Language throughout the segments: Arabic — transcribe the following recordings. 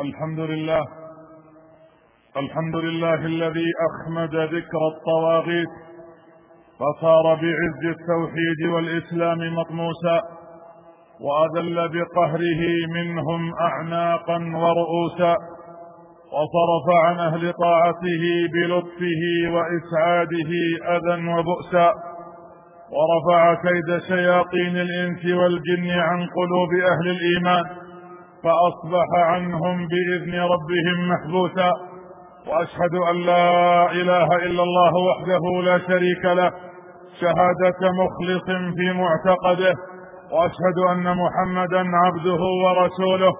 الحمد لله. الحمد لله الذي أخمد ذكر الطواغيت فصار بعز التوحيد والإسلام مطموسا وأذل بقهره منهم أعناقا ورؤوسا وصرف عن أهل طاعته بلطفه وإسعاده أذى وبؤسا ورفع كيد شياطين الإنس والجن عن قلوب أهل الإيمان فأصبح عنهم بإذن ربهم محبوسا. وأشهد أن لا إله إلا الله وحده لا شريك له شهادة مخلص في معتقده. وأشهد أن محمدا عبده ورسوله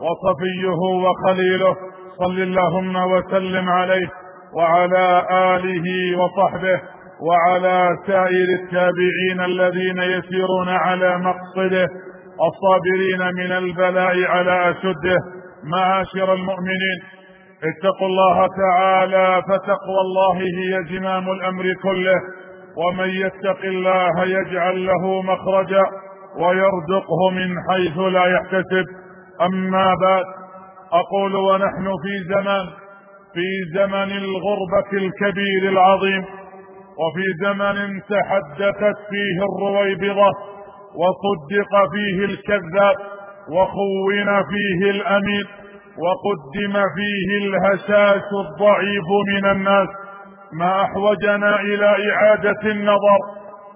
وصفيه وخليله. صل اللهم وسلم عليه وعلى آله وصحبه وعلى سائر التابعين الذين يسيرون على مقصده. الصابرين من البلاء على أشده معاشر المؤمنين. اتقوا الله تعالى فتقوى الله هي زمام الأمر كله. ومن يتق الله يجعل له مخرجا ويرزقه من حيث لا يحتسب. أما بعد أقول ونحن في زمان في زمن الغربة الكبير العظيم وفي زمن تحدثت فيه الرويبضة وصدق فيه الكذاب وخون فيه الأمين وقدم فيه الهشاش الضعيف من الناس ما أحوجنا إلى إعادة النظر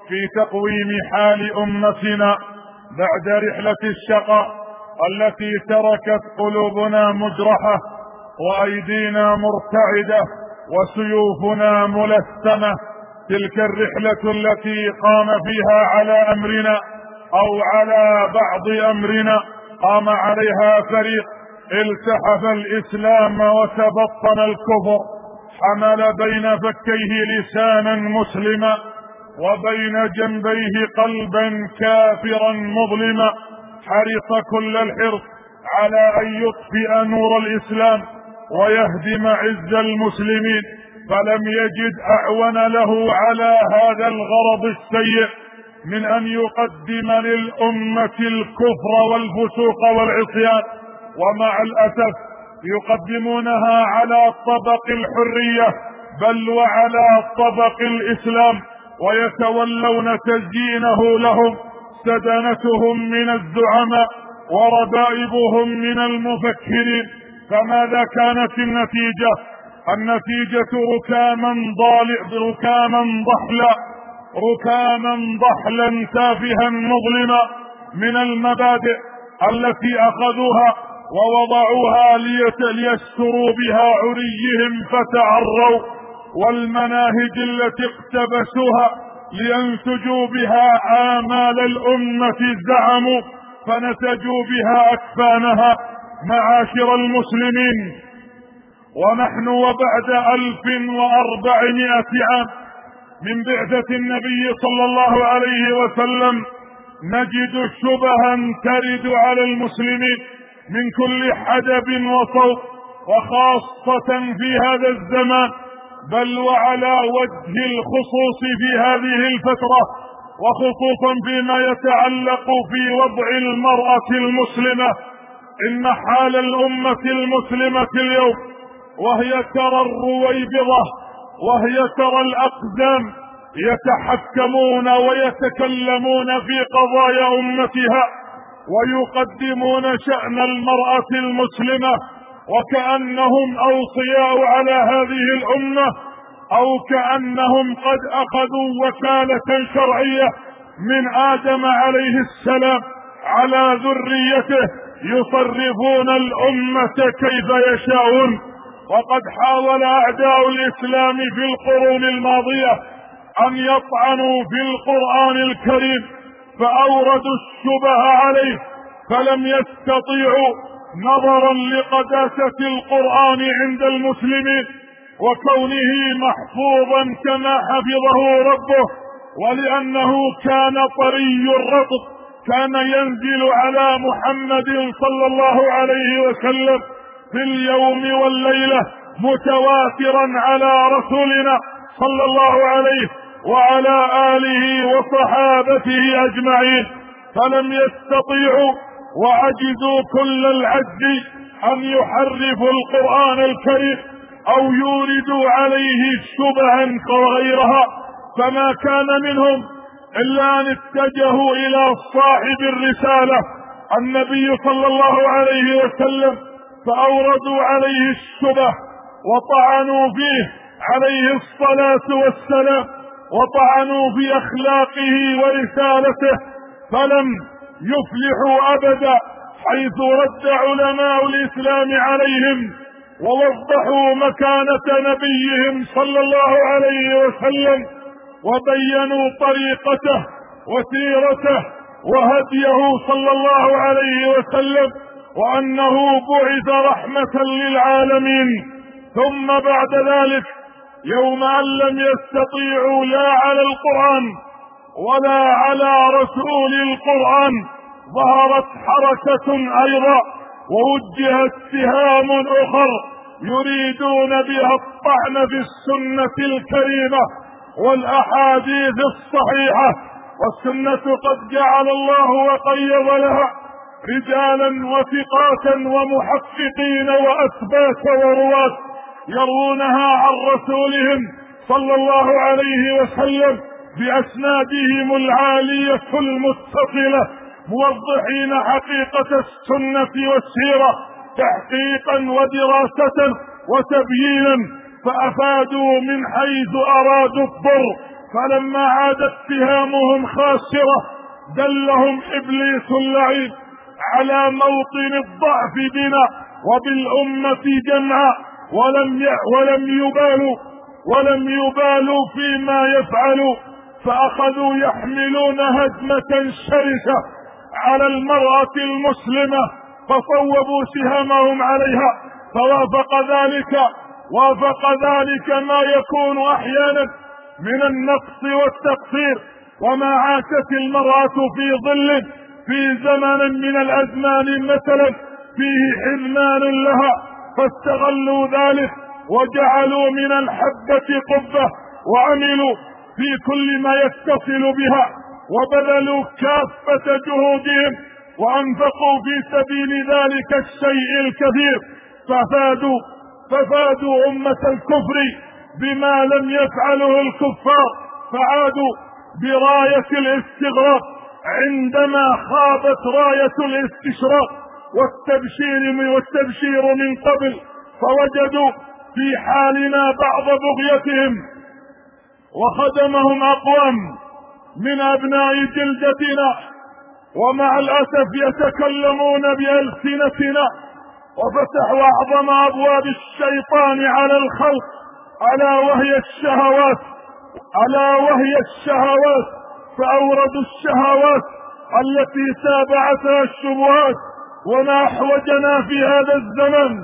في تقويم حال أمتنا بعد رحلة الشقاء التي تركت قلوبنا مجرحة وأيدينا مرتعدة وسيوفنا ملثمة. تلك الرحلة التي قام فيها على أمرنا أو على بعض أمرنا قام عليها فريق التحف الإسلام وتبطن الكفر حمل بين فكيه لسانا مسلما وبين جنبيه قلبا كافرا مظلما حرص كل الحرص على أن يطفئ نور الإسلام ويهدم عز المسلمين فلم يجد أعون له على هذا الغرض السيء. من أن يقدم للأمة الكفر والفسوق والعصيان ومع الأسف يقدمونها على طبق الحرية بل وعلى طبق الإسلام ويتولون تزيينه لهم سدنتهم من الزعماء وربائبهم من المفكرين. فماذا كانت النتيجة؟ النتيجة ركاما ضالع ركاما ضحلا. ركاما ضحلا تافها مظلما من المبادئ التي أخذوها ووضعوها ليستروا بها عريهم فتعروا والمناهج التي اقتبسوها لينتجوا بها آمال الأمة زعموا فنتجوا بها أكفانها معاشر المسلمين. ونحن وبعد ألف وأربعمائة عام من بعثة النبي صلى الله عليه وسلم نجد شبها ترد على المسلمين من كل حدب وصوت وخاصة في هذا الزمان بل وعلى وجه الخصوص في هذه الفترة وخصوصا فيما يتعلق في وضع المرأة المسلمة. إن حال الأمة المسلمة اليوم وهي ترى الرويبضة وهي ترى الأقدام يتحكمون ويتكلمون في قضايا أمتها ويقدمون شأن المرأة المسلمة وكأنهم أوصياء على هذه الأمة أو كأنهم قد أخذوا وكالة شرعية من آدم عليه السلام على ذريته يصرفون الأمة كيف يشاءون. وقد حاول أعداء الإسلام في القرون الماضية أن يطعنوا في القرآن الكريم فأوردوا الشبه عليه فلم يستطيعوا نظرا لقداسة القرآن عند المسلمين وكونه محفوظا كما حفظه ربه ولأنه كان طري الرطب كان ينزل على محمد صلى الله عليه وسلم في اليوم والليلة متواترا على رسولنا صلى الله عليه وعلى آله وصحابته أجمعين. فلم يستطيعوا وعجزوا كل العجز أن يحرفوا القرآن الكريم أو يوردوا عليه شبها وغيرها. فما كان منهم إلا أن اتجهوا إلى صاحب الرسالة النبي صلى الله عليه وسلم فأوردوا عليه الشبه وطعنوا فيه عليه الصلاة والسلام وطعنوا في أخلاقه ورسالته فلم يفلحوا أبدا حيث رد علماء الإسلام عليهم ووضحوا مكانة نبيهم صلى الله عليه وسلم وبينوا طريقته وسيرته وهديه صلى الله عليه وسلم. وأنه بعث رحمة للعالمين. ثم بعد ذلك يوم أن لم يستطيعوا لا على القرآن ولا على رسول القرآن ظهرت حركة أيضا ووجه اتهام أخر يريدون بها الطعن في السنة الكريمة والأحاديث الصحيحة. والسنة قد جعل الله وقيض لها رجالا وثقاتا ومحققين واثبات ورواة يروونها عن رسولهم صلى الله عليه وسلم بأسنادهم العالية المتصلة موضحين حقيقة السنة والسيرة تحقيقا ودراسة وتبيينا فأفادوا من حيث أرادوا الضر فلما عاد اتهامهم خاسرة دلهم إبليس اللعين. على موطن الضعف بنا وبالأمة جمعا. ولم ولم يبالوا ولم يبالوا فيما يفعلوا. فأخذوا يحملون هدمة شرسة على المرأة المسلمة فصوبوا سهامهم عليها. فوافق ذلك وافق ذلك ما يكون أحيانا من النقص والتقصير. وما عاشت المرأة في ظل في زمن من الأزمان مثلا فيه حرمان لها فاستغلوا ذلك وجعلوا من الحبة قبة وعملوا في كل ما يتصل بها وبذلوا كافة جهودهم وأنفقوا في سبيل ذلك الشيء الكثير ففادوا ففادوا أمة الكفر بما لم يفعله الكفار فعادوا براية الاستغراق عندما خابت راية الاستشراق والتبشير والتبشير من قبل فوجدوا في حالنا بعض بغيتهم. وخدمهم اقوام من أبناء جلدتنا ومع الأسف يتكلمون بألسنتنا وفتحوا أعظم أبواب الشيطان على الخلق الا وهي الشهوات الا وهي الشهوات. فاوردوا الشهوات التي تابعتها الشبهات وما أحوجنا في هذا الزمن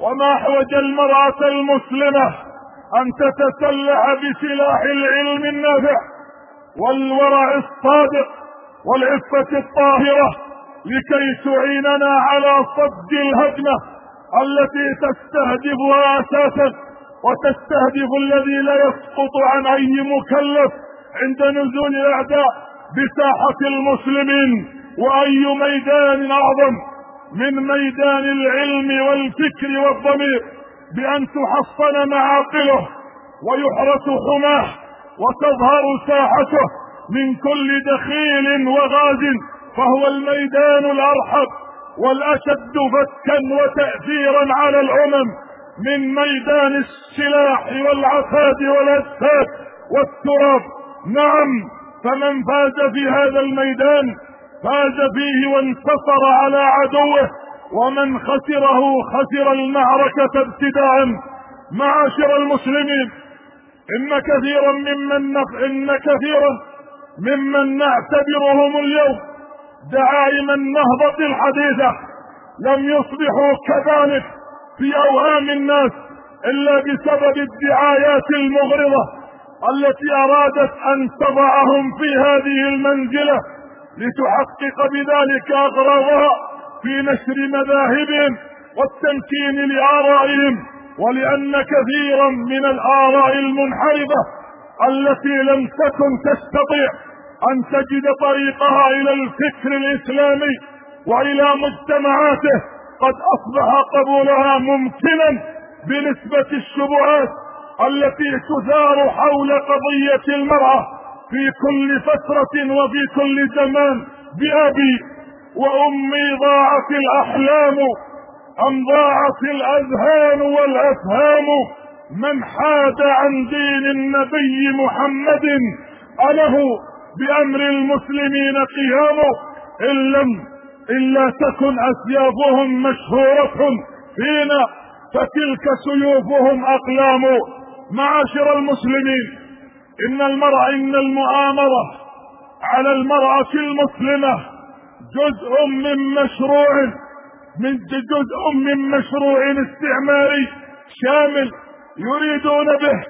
وما أحوج المرأة المسلمة أن تتسلح بسلاح العلم النافع والورع الصادق والعفة الطاهرة لكي تعيننا على صد الهجمة التي تستهدفها أساسا وتستهدف الذي لا يسقط عن أي مكلف عند نزول الأعداء بساحة المسلمين وأي ميدان أعظم من ميدان العلم والفكر والضمير بأن تحصن معاقله ويحرس حماه وتظهر ساحته من كل دخيل وغاز فهو الميدان الأرحب والأشد فكا وتاثيرا على الأمم من ميدان السلاح والعفاد والأجساد والتراب نعم فمن فاز في هذا الميدان فاز فيه وانتصر على عدوه ومن خسره خسر المعركة ابتداء. معاشر المسلمين إن كثيرا ممن نق... إن كثيرا ممن نعتبرهم اليوم دعائم النهضة الحديثة. لم يصبحوا كذلك في أوهام الناس إلا بسبب الدعايات المغرضة. التي أرادت أن تضعهم في هذه المنزلة لتحقق بذلك أغراضها في نشر مذاهبهم والتمكين لآرائهم ولأن كثيرا من الآراء المنحرفة التي لم تكن تستطيع أن تجد طريقها إلى الفكر الإسلامي وإلى مجتمعاته قد أصبح قبولها ممكنا بنسبة الشبهات التي تثار حول قضية المرأة في كل فترة وفي كل زمان. بأبي وأمي ضاعت الأحلام أم ضاعت الأذهان والأفهام؟ من حاد عن دين النبي محمد؟ أله بأمر المسلمين قيامه. إن لم إلا تكن أسيافهم مشهورة فينا فتلك سيوفهم أقلام. معاشر المسلمين إن المرأة إن المؤامرة على المرأة المسلمة جزء من مشروع من جزء من مشروع استعماري شامل يريدون به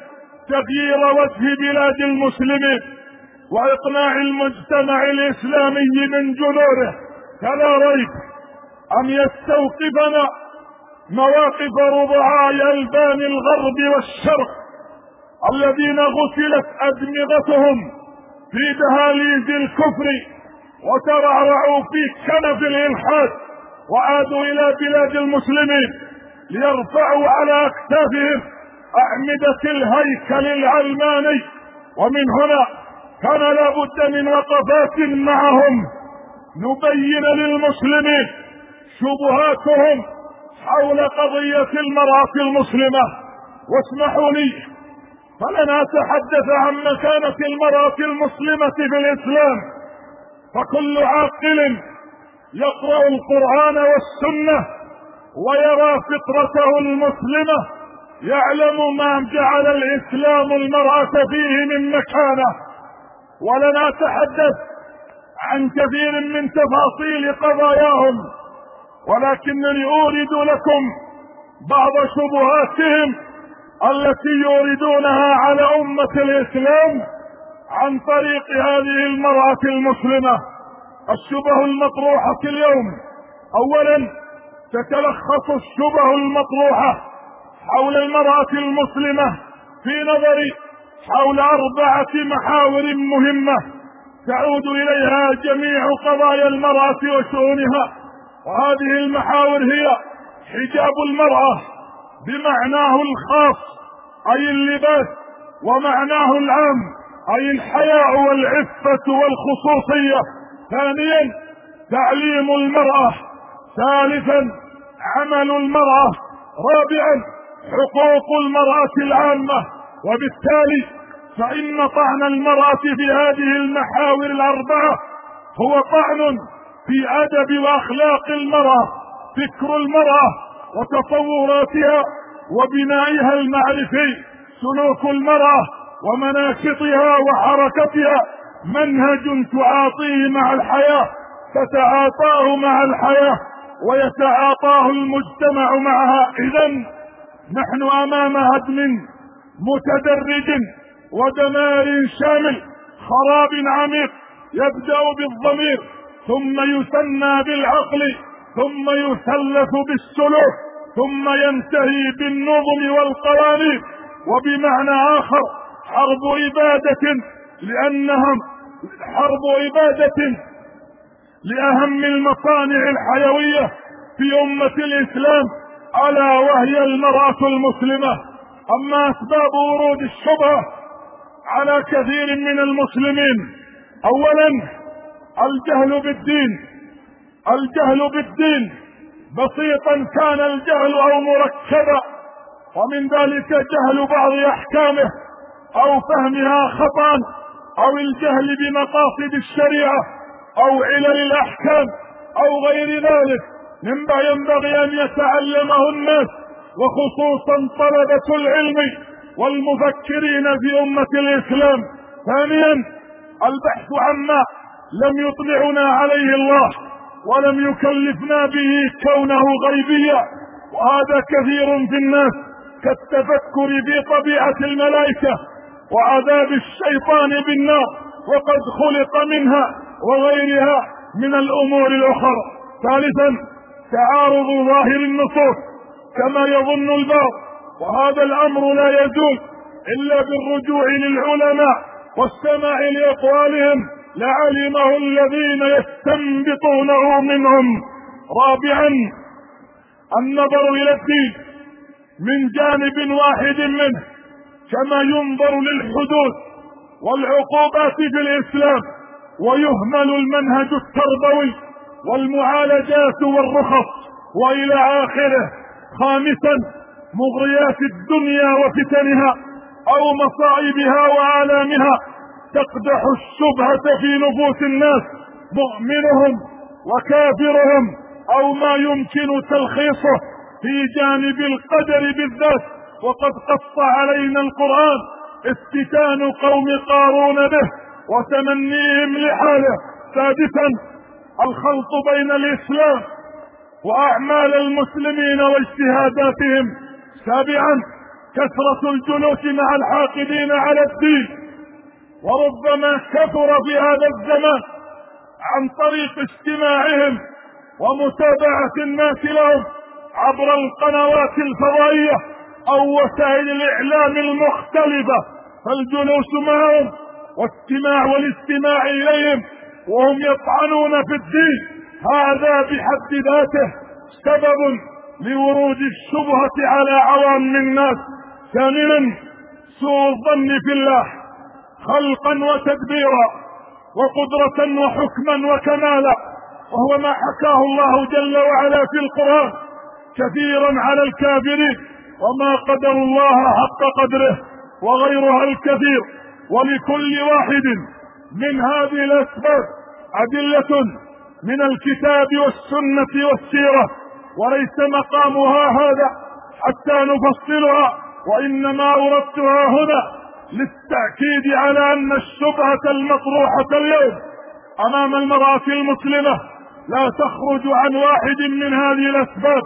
تغيير وجه بلاد المسلمين وإقناع المجتمع الإسلامي من جذوره فلا ريب أن يستوقفنا مواقف رضعاء ألبان الغرب والشرق الذين غسلت أدمغتهم في دهاليز الكفر وترعرعوا في كنف الإلحاد وعادوا إلى بلاد المسلمين ليرفعوا على أكتافهم أعمدة الهيكل العلماني. ومن هنا كان لابد من وقفات معهم. نبين للمسلمين شبهاتهم حول قضية المرأة المسلمة. واسمحوا لي فلن اتحدث عن مكانة المرأة المسلمة في الاسلام فكل عاقل يقرأ القرآن والسنة ويرى فطرته المسلمة يعلم ما جعل الإسلام المرأة فيه من مكانة. ولن أتحدث عن كثير من تفاصيل قضاياهم ولكنني أورد لكم بعض شبهاتهم التي يوردونها على أمة الإسلام عن طريق هذه المرأة المسلمة. الشبه المطروحة اليوم. أولا تتلخص الشبه المطروحة حول المرأة المسلمة في نظري حول أربعة محاور مهمة تعود إليها جميع قضايا المرأة وشؤونها. وهذه المحاور هي حجاب المرأة بمعناه الخاص أي اللباس ومعناه العام أي الحياء والعفة والخصوصية. ثانيا تعليم المرأة. ثالثا عمل المرأة. رابعا حقوق المرأة العامة. وبالتالي فإن طعن المرأة في هذه المحاور الأربعة هو طعن في أدب وأخلاق المرأة فكر المرأة وتصوراتها وبنائها المعرفي سلوك المرأة ومناشطها وحركتها منهج تعاطيه مع الحياة تتعاطاه مع الحياة ويتعاطاه المجتمع معها. إذا نحن أمام هدم متدرج ودمار شامل خراب عميق يبدأ بالضمير ثم يثنى بالعقل. ثم يثلث بالسلوك ثم ينتهي بالنظم والقوانين. وبمعنى آخر حرب عبادة لأنهم حرب عبادة لأهم المصانع الحيوية في أمة الإسلام ألا وهي المرأة المسلمة. أما أسباب ورود الشبهة على كثير من المسلمين أولا الجهل بالدين. الجهل بالدين. بسيطا كان الجهل أو مركبا ومن ذلك جهل بعض أحكامه أو فهمها خطأ أو الجهل بمقاصد الشريعة أو علل الأحكام أو غير ذلك. مما ينبغي أن يتعلمه الناس وخصوصا طلبة العلم والمفكرين في أمة الإسلام. ثانيا البحث عما لم يطلعنا عليه الله. ولم يكلفنا به كونه غيبيا وهذا كثير في الناس كالتفكر في طبيعة الملائكة وعذاب الشيطان بالنار وقد خلق منها وغيرها من الأمور الأخرى. ثالثا تعارض ظاهر النصوص كما يظن البعض. وهذا الأمر لا يزول إلا بالرجوع للعلماء والسماع لأقوالهم لعلمه الذين يستنبطونه منهم. رابعا النظر إلى الدين من جانب واحد منه كما ينظر للحدود والعقوبات في الإسلام ويهمل المنهج التربوي والمعالجات والرخص وإلى آخره. خامسا مغريات الدنيا وفتنها أو مصائبها وآلامها. تقدح الشبهة في نفوس الناس مؤمنهم وكافرهم أو ما يمكن تلخيصه في جانب القدر بالذات. وقد قص علينا القرآن افتتان قوم قارون به وتمنيهم لحاله. سادسا الخلط بين الإسلام وأعمال المسلمين واجتهاداتهم. سابعا كثرة الجلوس مع الحاقدين على الدين. وربما كثر في هذا الزمان عن طريق استماعهم ومتابعة الناس لهم عبر القنوات الفضائية أو وسائل الإعلام المختلفة فالجلوس معهم واستماع والاستماع إليهم وهم يطعنون في الدين هذا بحد ذاته سبب لورود الشبهة على عوام الناس. ثانيا سوء الظن في الله. خلقا وتدبيرا وقدرة وحكما وكمالا وهو ما حكاه الله جل وعلا في القرآن كثيرا على الكافرين وما قدر الله حق قدره وغيرها الكثير ولكل واحد من هذه الأسباب أدلة من الكتاب والسنة والسيرة وليس مقامها هذا حتى نفصلها وإنما اردتها هنا. للتأكيد على أن الشبهة المطروحة اليوم أمام المراه المسلمة لا تخرج عن واحد من هذه الأسباب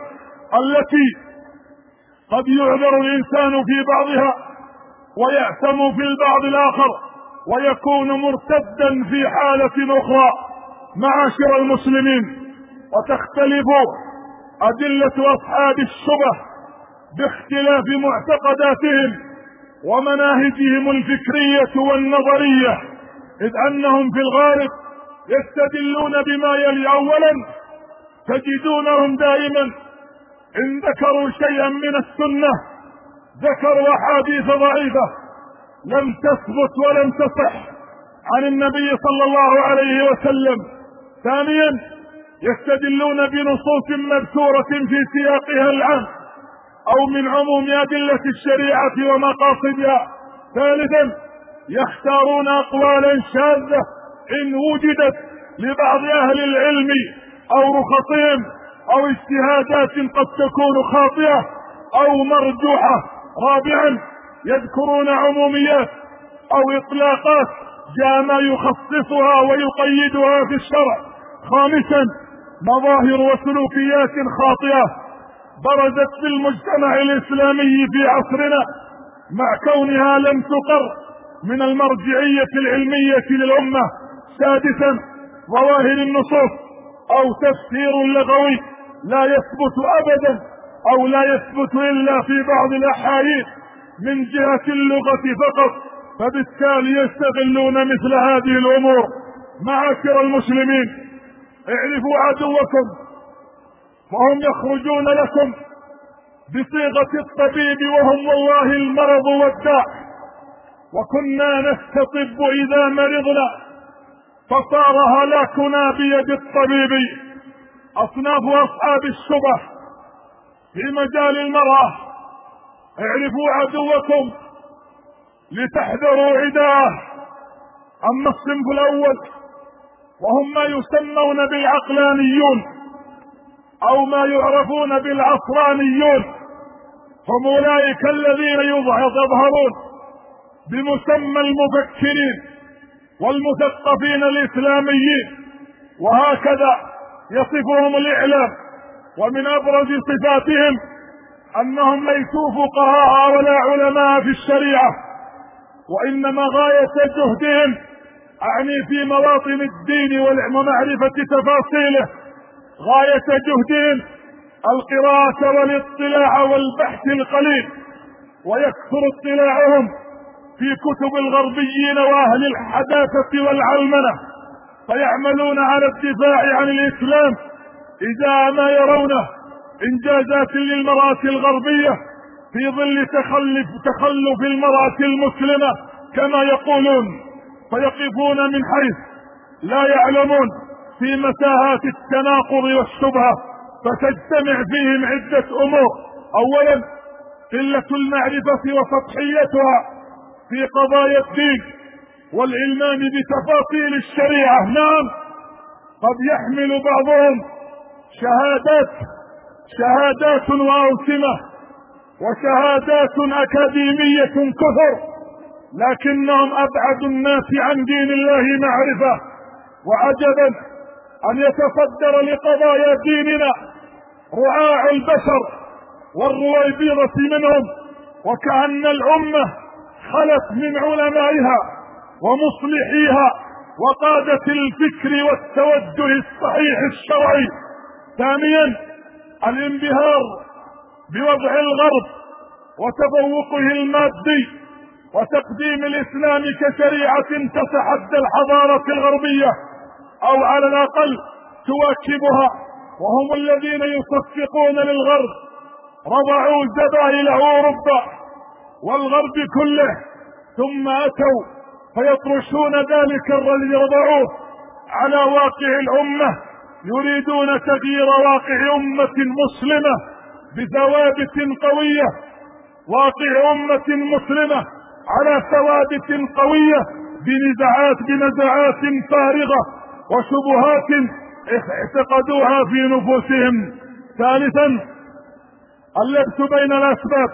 التي قد يعذر الإنسان في بعضها ويأثم في البعض الآخر ويكون مرتدا في حالة أخرى معاشر المسلمين وتختلف أدلة أصحاب الشبه باختلاف معتقداتهم ومناهجهم الفكرية والنظرية إذ أنهم في الغالب يستدلون بما يلي اولا تجدونهم دائما إن ذكروا شيئا من السنة ذكروا أحاديث ضعيفة لم تثبت ولم تصح عن النبي صلى الله عليه وسلم. ثانيا يستدلون بنصوص مذكورة في سياقها العام. أو من عموم أدلة الشريعة ومقاصدها. ثالثا يختارون اقوالا شاذة إن وجدت لبعض أهل العلم أو رخصهم أو اجتهادات قد تكون خاطئة أو مرجوحة. رابعا يذكرون عموميات أو إطلاقات جاء ما يخصصها ويقيدها في الشرع. خامسا مظاهر وسلوكيات خاطئة برزت في المجتمع الإسلامي في عصرنا مع كونها لم تقر من المرجعية العلمية للأمة. سادسا ظواهر النصوص أو تفسير لغوي لا يثبت أبدا أو لا يثبت إلا في بعض الأحايين من جهة اللغة فقط فبالتالي يستغلون مثل هذه الأمور. معاشر المسلمين اعرفوا عدوكم. فهم يخرجون لكم بصيغة الطبيب وهم والله المرض والداء. وكنا نستطب إذا مرضنا فصار هلاكنا بيد الطبيب أصناف أصحاب الشبه في مجال المرأة. اعرفوا عدوكم لتحذروا عداه. أما الصنف الأول وهم ما يسمون بالعقلانيون. أو ما يعرفون بالعصرانيون هم أولئك الذين يظهرون بمسمى المفكرين والمثقفين الإسلاميين وهكذا يصفهم الإعلام. ومن أبرز صفاتهم أنهم ليسوا فقهاء ولا علماء في الشريعة وإنما غاية جهدهم أعني في مواطن الدين ومعرفة تفاصيله. غاية جهدهم القراءة والاطلاع والبحث القليل ويكثر اطلاعهم في كتب الغربيين وأهل الحداثة والعلمنة فيعملون على الدفاع عن الإسلام إذا ما يرونه إنجازات للمرأة الغربية في ظل تخلف تخلف المرأة المسلمة كما يقولون فيقفون من حيث لا يعلمون. في متاهات التناقض والشبهة فتجتمع فيهم عدة أمور. اولا قلة المعرفة وسطحيتها في قضايا الدين والعلمان بتفاصيل الشريعة. نعم قد يحمل بعضهم شهادات شهادات وأوسمة وشهادات أكاديمية كثر لكنهم أبعد الناس عن دين الله معرفة. وعجبا أن يتصدر لقضايا ديننا رعاع البشر والرويبيضة منهم وكأن الأمة خلت من علمائها ومصلحيها وقادة الفكر والتوجه الصحيح الشرعي. ثانيا الانبهار بوضع الغرب وتفوقه المادي وتقديم الإسلام كشريعة تتحدى الحضارة الغربية. أو على الأقل تواكبها. وهم الذين يصفقون للغرب رضعوا زبائل اوروبا والغرب كله. ثم أتوا فيطرشون ذلك الذي رضعوه على واقع الأمة يريدون تغيير واقع أمة مسلمة بثوابت قوية. واقع أمة مسلمة على ثوابت قوية بنزاعات بنزاعات فارغة. وشبهات اعتقدوها في نفوسهم. ثالثا اللبس بين الأسباب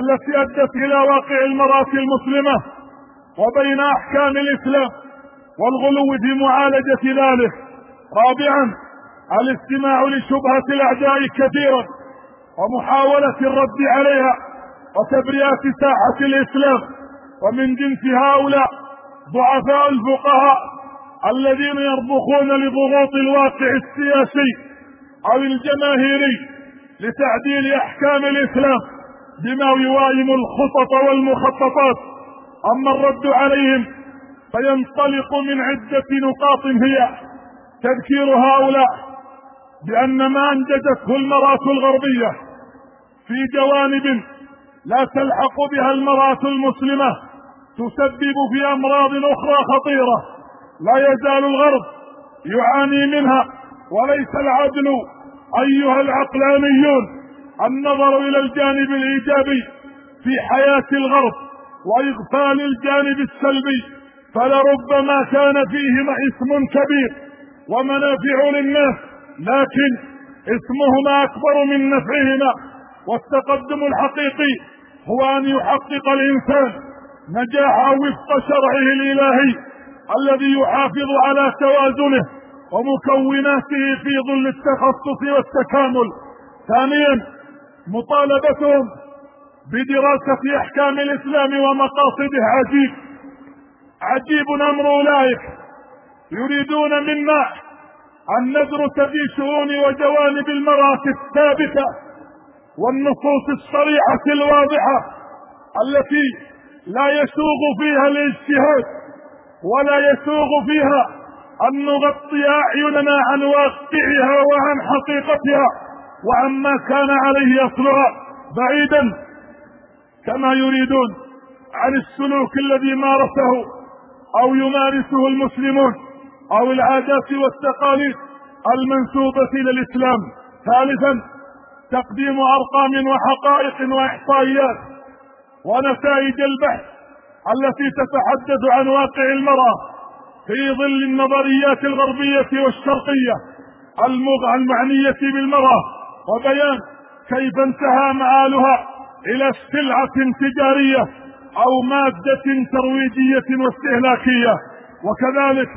التي أدت إلى واقع المرأة المسلمة وبين أحكام الإسلام والغلو في معالجة ذلك. رابعا الاستماع لشبهة الأعداء كثيرا ومحاولة الرد عليها وتبرئه ساحة الإسلام. ومن جنس هؤلاء ضعفاء الفقهاء الذين يرضخون لضغوط الواقع السياسي أو الجماهيري لتعديل أحكام الإسلام بما يوائم الخطط والمخططات. أما الرد عليهم فينطلق من عدة نقاط هي تذكير هؤلاء بأن ما أنجزته المرأة الغربية في جوانب لا تلحق بها المرأة المسلمة تسبب في أمراض أخرى خطيرة. لا يزال الغرب يعاني منها وليس العدل أيها العقلانيون النظر إلى الجانب الإيجابي في حياة الغرب وإغفال الجانب السلبي فلربما كان فيهما اسم كبير ومنافع للناس لكن اسمهما أكبر من نفعهما والتقدم الحقيقي هو أن يحقق الإنسان نجاح وفق شرعه الإلهي الذي يحافظ على توازنه ومكوناته في ظل التخصص والتكامل. ثانيا مطالبتهم بدراسة أحكام الإسلام ومقاصده. عجيب. عجيب أمر أولئك. يريدون منا أن ندرس في شؤون وجوانب المرأة الثابتة والنصوص الصريحة الواضحة التي لا يسوغ فيها الاجتهاد. ولا يسوغ فيها أن نغطي أعيننا عن واقعها وعن حقيقتها. وعما كان عليه أصلها بعيدا كما يريدون عن السلوك الذي مارسه أو يمارسه المسلمون أو العادات والتقاليد المنسوبة إلى الإسلام. ثالثا تقديم أرقام وحقائق وإحصائيات ونتائج البحث التي تتحدث عن واقع المرأة في ظل النظريات الغربية والشرقية المعنية بالمرأة وبيان كيف انتهى مآلها إلى سلعة تجارية أو مادة ترويجية واستهلاكية. وكذلك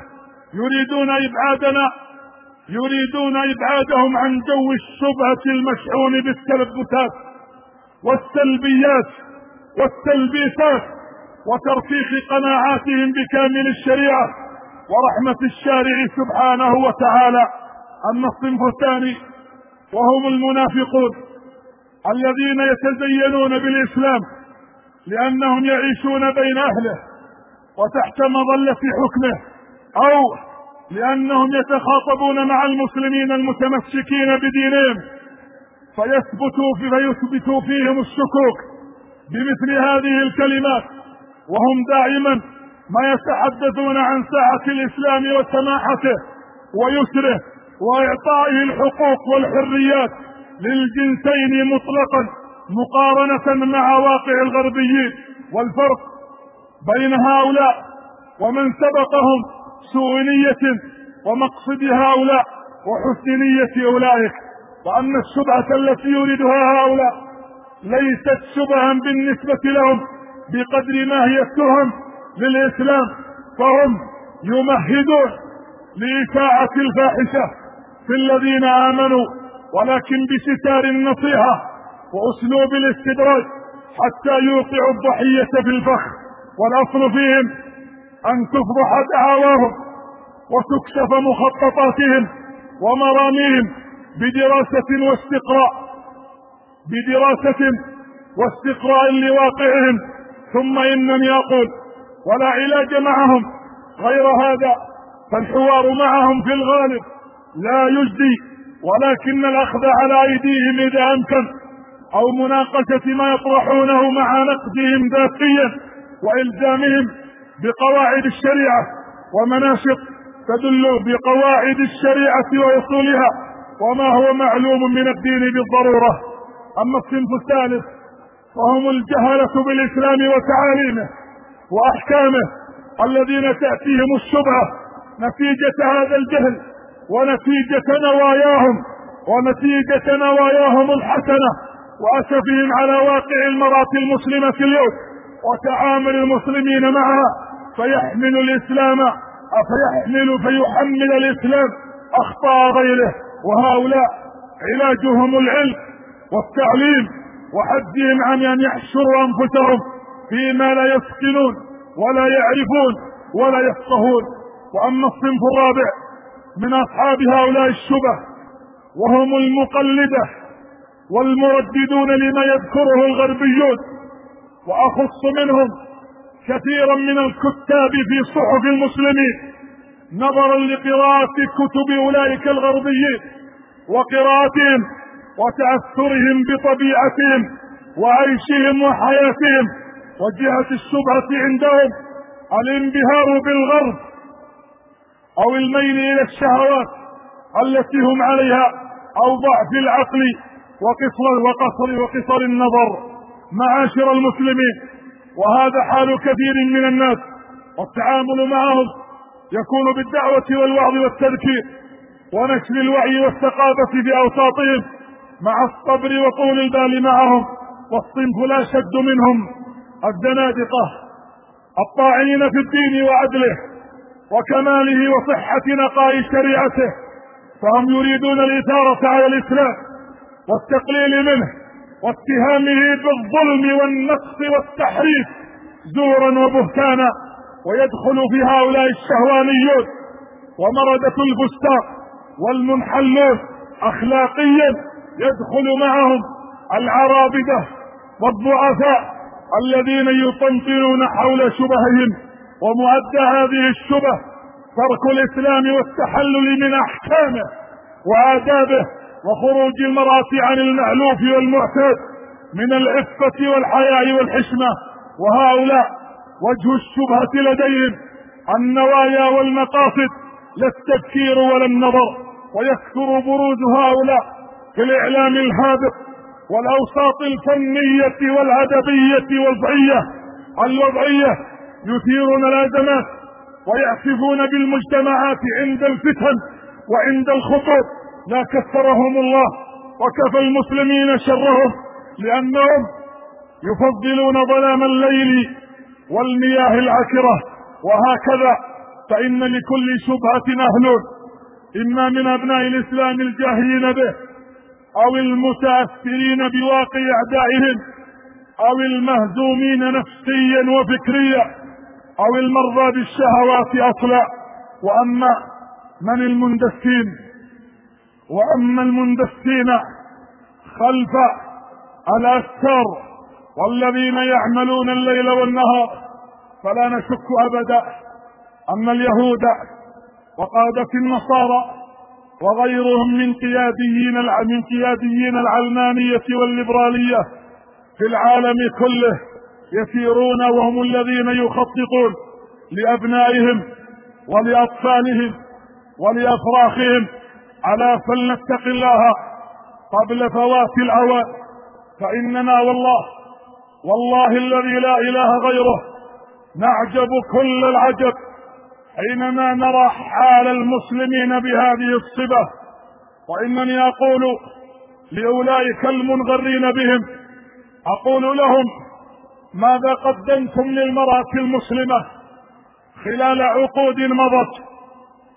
يريدون إبعادنا يريدون إبعادهم عن جو الشبهة المشحون بالتلبسات والسلبيات والتلبيسات. وترسيخ قناعاتهم بكامل الشريعة ورحمة الشارع سبحانه وتعالى. أما الصنف الثاني وهم المنافقون الذين يتزينون بالإسلام لأنهم يعيشون بين أهله وتحت مظلة حكمه أو لأنهم يتخاطبون مع المسلمين المتمسكين بدينهم فيثبتوا فيثبتوا فيهم الشكوك بمثل هذه الكلمات. وهم دائما ما يتحدثون عن سعة الإسلام وسماحته ويسره وإعطائه الحقوق والحريات للجنسين مطلقا مقارنة مع واقع الغربيين والفرق بين هؤلاء ومن سبقهم سوء نية ومقصد هؤلاء وحسن نية أولئك وأن الشبهة التي يريدها هؤلاء ليست شبها بالنسبة لهم بقدر ما هي التهم للإسلام فهم يمهدون لإشاعة الفاحشة في الذين آمنوا ولكن بستار النصيحة وأسلوب الاستدراج حتى يوقعوا الضحية في الفخ والأصل فيهم أن تفضح دعواهم وتكشف مخططاتهم ومراميهم بدراسة واستقراء بدراسة واستقراء لواقعهم. ثم إنني أقول ولا علاج معهم غير هذا فالحوار معهم في الغالب لا يجدي ولكن الأخذ على أيديهم إذا أمكن أو مناقشة ما يطرحونه مع نقدهم ذاتيا وإلزامهم بقواعد الشريعة ومناشط تدل بقواعد الشريعة وأصولها وما هو معلوم من الدين بالضرورة. أما الصنف الثالث فهم الجهلة بالإسلام وتعاليمه وأحكامه الذين تأتيهم الشبهة نتيجة هذا الجهل ونتيجة نواياهم ونتيجة نواياهم الحسنة وأسفهم على واقع المرأة المسلمة اليوم وتعامل المسلمين معها فيحمل الإسلام فيحمل فيحمل الإسلام أخطاء غيره وهؤلاء علاجهم العلم والتعليم وحدهم عن أن يحشروا أنفسهم فيما لا يسكنون ولا يعرفون ولا يفقهون. وأما الصنف الرابع من أصحاب هؤلاء الشبه وهم المقلدة والمرددون لما يذكره الغربيون. وأخص منهم كثيرا من الكتاب في صحف المسلمين نظرا لقراءة كتب أولئك الغربيين وقراءتهم وتأثرهم بطبيعتهم وعيشهم وحياتهم وجهة الشبهة عندهم الانبهار بالغرب أو الميل إلى الشهوات التي هم عليها أو ضعف العقل وقصر وقصر وقصر النظر. معاشر المسلمين وهذا حال كثير من الناس والتعامل معهم يكون بالدعوة والوعظ والتذكير ونشر الوعي والثقافة في أوساطهم. مع الصبر وطول البال معهم والصنف لا شد منهم. الزنادقة الطاعنين في الدين وعدله وكماله وصحة نقاء شريعته. فهم يريدون الإثارة على الإسلام والتقليل منه واتهامه بالظلم والنقص والتحريف زورا وبهتانا. ويدخل في هؤلاء الشهوانيون ومردة الفستاق والمنحلون اخلاقيا. يدخل معهم العرابدة والضعفاء الذين يطنطنون حول شبههم ومؤدى هذه الشبه ترك الإسلام والتحلل من أحكامه وآدابه وخروج المرأة عن المألوف والمعتاد من العفة والحياء والحشمة. وهؤلاء وجه الشبهة لديهم النوايا والمقاصد لا التفكير ولا النظر. ويكثر بروز هؤلاء في الإعلام الهابط والأوساط الفنية والأدبية والوضعية الوضعية يثيرون الأزمات ويعكفون بالمجتمعات عند الفتن وعند الخطوب لا كثرهم الله وكفى المسلمين شرهم لأنهم يفضلون ظلام الليل والمياه العكرة. وهكذا فإن لكل شبهة أهل إما من أبناء الإسلام الجاهلين به أو المتأثرين بواقع أعدائهم أو المهزومين نفسيا وفكريا أو المرضى بالشهوات أصلا. وأما من المندسين وأما المندسين خلف الأستار والذين يعملون الليل والنهار فلا نشك أبدا أن اليهود وقادة النصارى وغيرهم من قياديين من قياديين العلمانية والليبرالية في العالم كله يسيرون وهم الذين يخططون لأبنائهم ولأطفالهم ولأفراخهم. على فلنتق الله قبل فوات الأوان فإننا والله والله الذي لا إله غيره نعجب كل العجب. حينما نرى حال المسلمين بهذه الصبة وإنني أقول لأولئك المنغرين بهم أقول لهم ماذا قدمتم للمرأة المسلمة خلال عقود مضت؟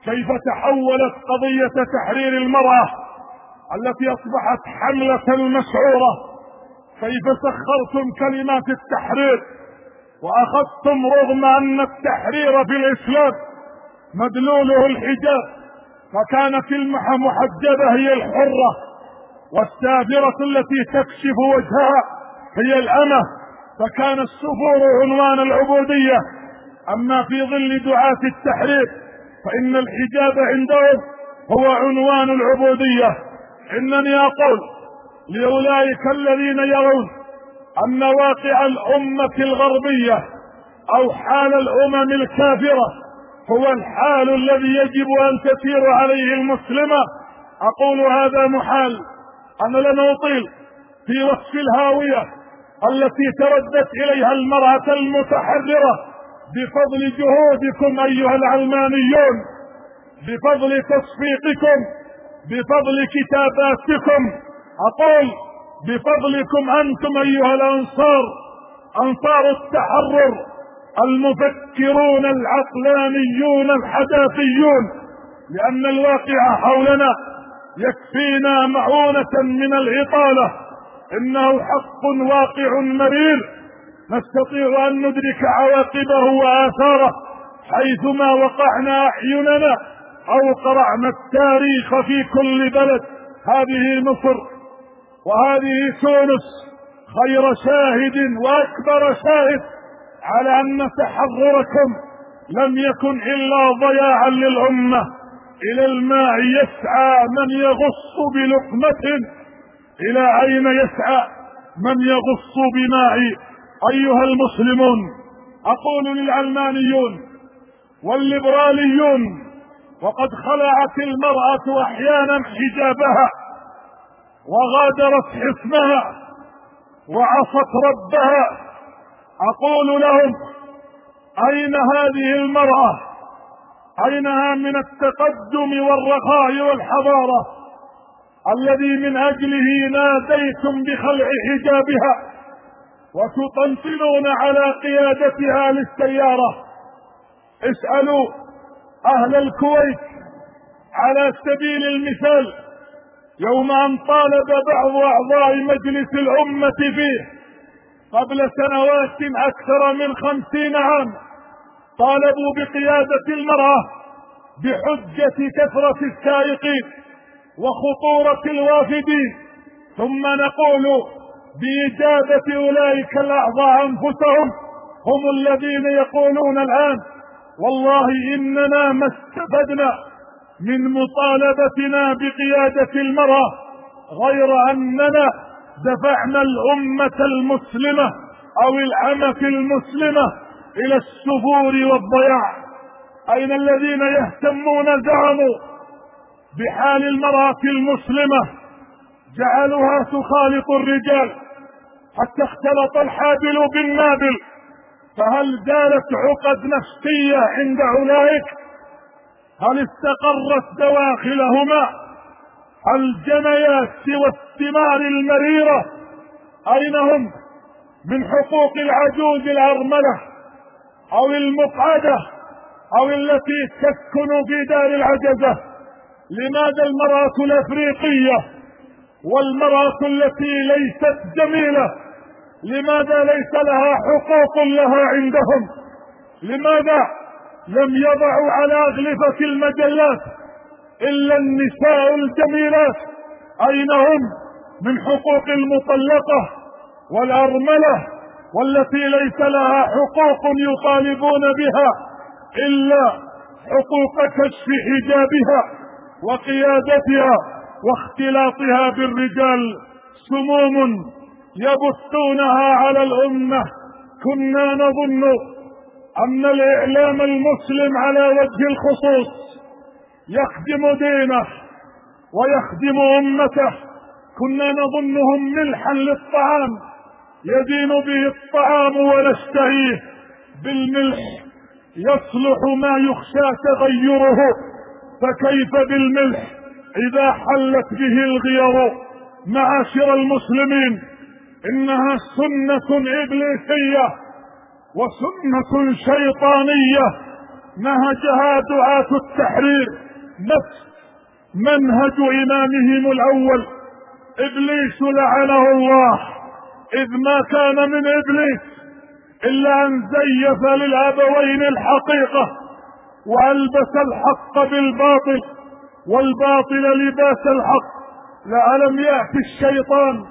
كيف تحولت قضية تحرير المرأة التي أصبحت حملة مسعورة كيف سخرتم كلمات التحرير؟ وأخذتم رغم أن التحرير في الإسلام مدلوله الحجاب فكانت المحى محجبة هي الحرة والسافرة التي تكشف وجهها هي الأمة فكان السفور عنوان العبودية. أما في ظل دعاة التحرير فإن الحجاب عندهم هو عنوان العبودية. إنني أقول لأولئك الذين يرون أن واقع الأمة الغربية أو حال الأمم الكافرة هو الحال الذي يجب أن تسير عليه المسلمة أقول هذا محال. أنا لن أطيل. في وصف الهاوية التي تردت إليها المرأة المتحررة بفضل جهودكم أيها العلمانيون بفضل تصفيقكم بفضل كتاباتكم. أقول بفضلكم أنتم أيها الأنصار أنصار التحرر المفكرون العقلانيون الحداثيون لأن الواقع حولنا يكفينا معونة من العطالة إنه حق واقع مرير. نستطيع أن ندرك عواقبه وآثاره حيثما وقعنا أعيننا أو قرعنا التاريخ في كل بلد. هذه مصر وهذه تونس خير شاهد وأكبر شاهد على أن تحرركم لم يكن إلا ضياعا للأمة. إلى الماء يسعى من يغص بلقمة. إلى أين يسعى من يغص بماء. أيها المسلمون أقول للعلمانيون والليبراليون وقد خلعت المرأة أحيانا حجابها. وغادرت حصنها وعصت ربها. أقول لهم أين هذه المرأة؟ أينها من التقدم والرخاء والحضارة الذي من أجله ناديتم بخلع حجابها وتطنطنون على قيادتها للسيارة؟ اسألوا أهل الكويت على سبيل المثال يوم أن طالب بعض أعضاء مجلس الأمة فيه قبل سنوات أكثر من خمسين عام طالبوا بقيادة المرأة بحجة كثرة السائقين وخطورة الوافدين. ثم نقول بإجابة أولئك الأعضاء أنفسهم هم الذين يقولون الآن والله إننا ما استفدنا من مطالبتنا بقيادة المرأة غير أننا دفعنا الأمة المسلمة أو الأمة المسلمة إلى السفور والضياع. أين الذين يهتمون زعموا بحال المرأة المسلمة؟ جعلوها تخالط الرجال حتى اختلط الحابل بالنابل. فهل زالت عقد نفسية عند أولئك؟ هل استقرت دواخلهما الجنيات والثمار المريرة؟ أين هم من حقوق العجوز الأرملة أو المقعدة أو التي تسكن في دار العجزة؟ لماذا المرأة الأفريقية والمرأة التي ليست جميلة؟ لماذا ليس لها حقوق لها عندهم؟ لماذا لم يضعوا على أغلفة المجلات إلا النساء الجميلات أين هم؟ من حقوق المطلقة والأرملة والتي ليس لها حقوق يطالبون بها إلا حقوق كشف حجابها وقيادتها واختلاطها بالرجال. سموم يبثونها على الأمة كنا نظن أن الإعلام المسلم على وجه الخصوص يخدم دينه ويخدم أمته. كنا نظنهم ملحا للطعام يدين به الطعام ونشتهيه. بالملح يصلح ما يخشى تغيره فكيف بالملح إذا حلت به الغير؟ معاشر المسلمين إنها سنة إبليسية. وسنة شيطانية نهجها دعاة التحرير نفس منهج إمامهم الأول. إبليس لعنه الله إذ ما كان من إبليس إلا أن زيف للأبوين الحقيقة وألبس الحق بالباطل والباطل لباس الحق. لألم يأتي الشيطان؟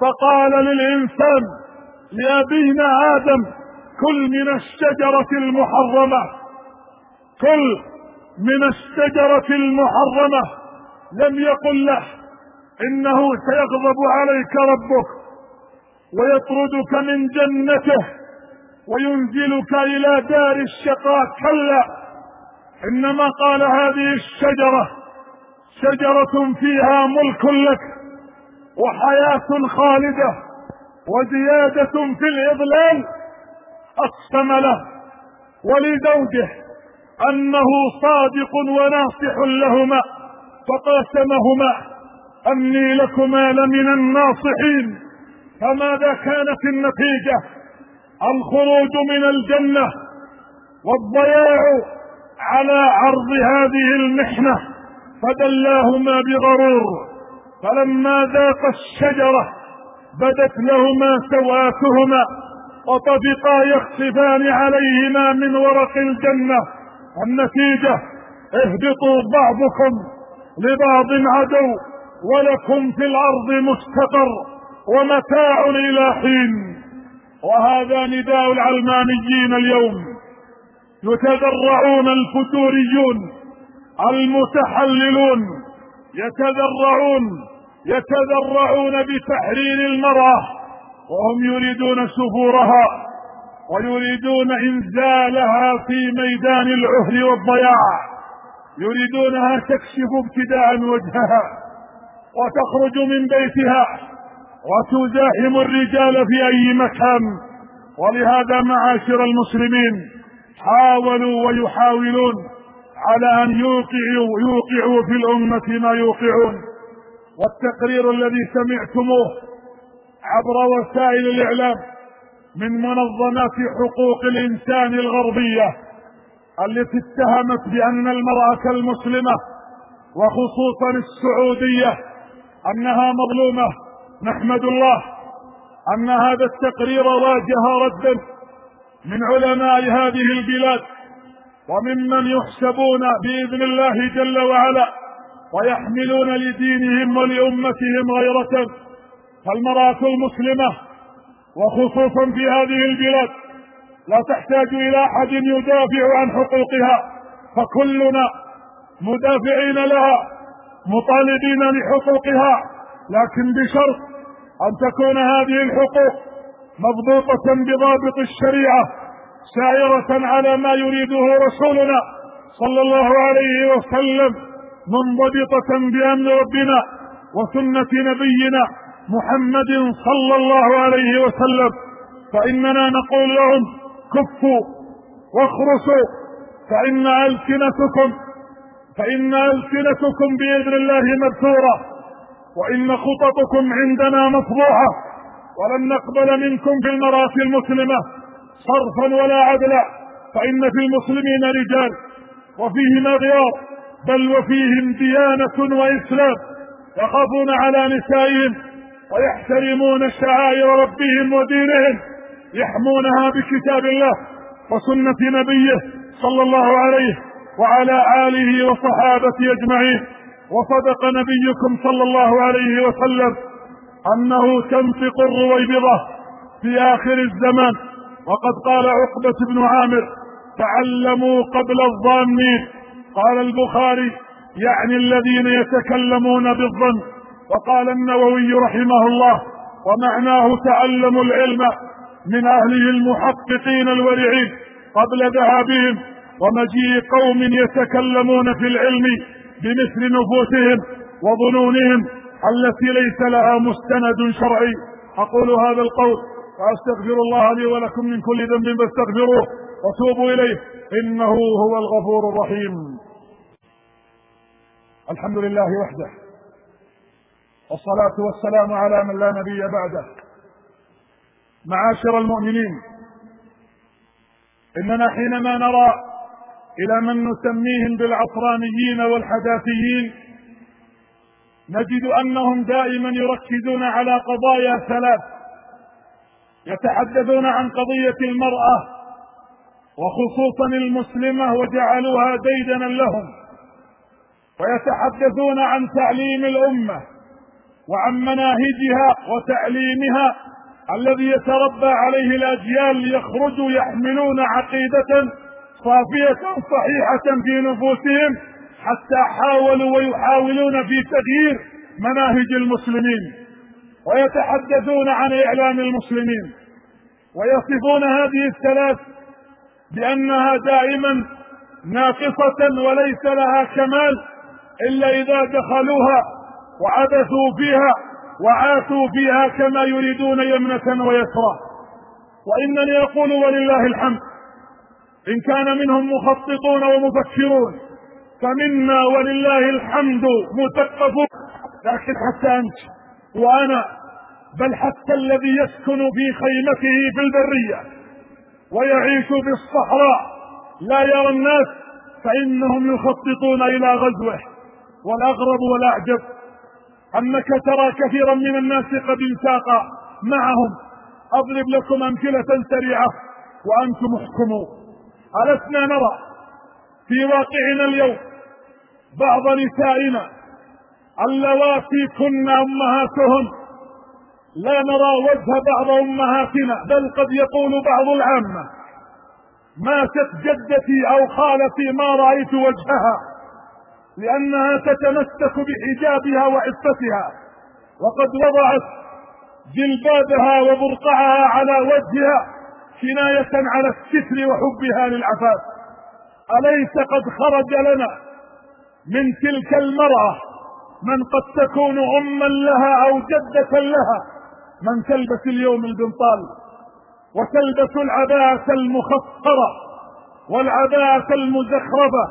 فقال للإنسان لأبينا آدم كل من الشجرة المحرمة كل من الشجرة المحرمة. لم يقل له إنه سيغضب عليك ربك ويطردك من جنته وينزلك إلى دار الشقاء. كلا إنما قال هذه الشجرة شجرة فيها ملك لك وحياة خالدة وزيادة في الإضلال. أقسم له ولزوجه أنه صادق وناصح لهما فقاسمهما أني لكما لمن الناصحين. فماذا كانت النتيجة؟ الخروج من الجنة والضياع على عرض هذه المحنة فدلاهما بغرور. فلما ذاق الشجرة بدت لهما سواتهما وطفقا يخصفان عليهما من ورق الجنة. النتيجة اهبطوا بعضكم لبعض عدو ولكم في الأرض مستقر ومتاع إلى حين. وهذا نداء العلمانيين اليوم. يتذرعون الفتوريون المتحللون. يتذرعون يتذرعون بتحرير المرأة. وهم يريدون سفورها ويريدون إنزالها في ميدان العهر والضياع. يريدونها تكشف ابتداء وجهها وتخرج من بيتها وتزاحم الرجال في أي مكان. ولهذا معاشر المسلمين حاولوا ويحاولون على أن يوقعوا يوقعوا في الأمة ما يوقعون. والتقرير الذي سمعتموه عبر وسائل الإعلام من منظمات حقوق الإنسان الغربية التي اتهمت بأن المرأة المسلمة وخصوصا السعودية أنها مظلومة. نحمد الله أن هذا التقرير واجه ردا من علماء هذه البلاد وممن يحسبون بإذن الله جل وعلا ويحملون لدينهم ولأمتهم غيرة. فالمرأة المسلمة وخصوصا في هذه البلاد لا تحتاج إلى أحد يدافع عن حقوقها فكلنا مدافعين لها مطالبين لحقوقها لكن بشرط أن تكون هذه الحقوق مضبوطة بضابط الشريعة سائرة على ما يريده رسولنا صلى الله عليه وسلم منضبطة بأمن ربنا وسنة نبينا محمد صلى الله عليه وسلم فإننا نقول لهم كفوا واخرسوا فإن ألسنتكم فإن ألسنتكم بإذن الله مبثورة وإن خططكم عندنا مفضوحة ولن نقبل منكم في المرأة المسلمة صرفا ولا عدلا فإن في المسلمين رجال وفيهم أغيار بل وفيهم ديانة وإسلام يخافون على نسائهم ويحترمون شعائر ربهم ودينهم يحمونها بكتاب الله وسنة نبيه صلى الله عليه وعلى آله وصحابته أجمعين. وصدق نبيكم صلى الله عليه وسلم أنه تنطق الرويبضة في آخر الزمان. وقد قال عقبة بن عامر تعلموا قبل الظانين قال البخاري يعني الذين يتكلمون بالظن وقال النووي رحمه الله ومعناه تعلموا العلم من أهله المحققين الورعين قبل ذهابهم ومجيء قوم يتكلمون في العلم بمثل نفوسهم وظنونهم التي ليس لها مستند شرعي. أقول هذا القول وأستغفر الله لي ولكم من كل ذنب فاستغفروه وتوبوا إليه إنه هو الغفور الرحيم. الحمد لله وحده. والصلاة والسلام على من لا نبي بعده. معاشر المؤمنين إننا حينما نرى إلى من نسميهم بالعصرانيين والحداثيين نجد أنهم دائما يركزون على قضايا ثلاث يتحدثون عن قضية المرأة وخصوصا المسلمة وجعلوها ديدنا لهم ويتحدثون عن تعليم الأمة وعن مناهجها وتعليمها الذي يتربى عليه الأجيال ليخرجوا يحملون عقيدة صافية صحيحة في نفوسهم حتى حاولوا ويحاولون في تغيير مناهج المسلمين ويتحدثون عن إعلام المسلمين ويصفون هذه الثلاث بأنها دائما ناقصة وليس لها كمال إلا إذا دخلوها وعبثوا فيها وعاثوا فيها كما يريدون يمنة ويسرى وإنني أقول ولله الحمد. إن كان منهم مخططون ومفكرون فمنا ولله الحمد مثقفون. لكن حتى أنت وأنا بل حتى الذي يسكن في خيمته في البرية ويعيش في الصحراء لا يرى الناس فإنهم يخططون إلى غزوه والأغرب والأعجب انك ترى كثيرا من الناس قد انساق معهم. أضرب لكم أمثلة سريعة وأنتم احكموا. ألسنا نرى في واقعنا اليوم بعض نسائنا اللواتي كن أمهاتهم. لا نرى وجه بعض أمهاتنا بل قد يقول بعض العامة. ماتت جدتي أو خالتي ما رأيت وجهها. لأنها تتمسك بحجابها وعفتها وقد وضعت جلبابها وبرقعها على وجهها كناية على الستر وحبها للعفاف. أليس قد خرج لنا من تلك المرأة من قد تكون أما لها أو جدة لها؟ من تلبس اليوم البنطال وتلبس العباءة المخصرة والعباءة المزخرفة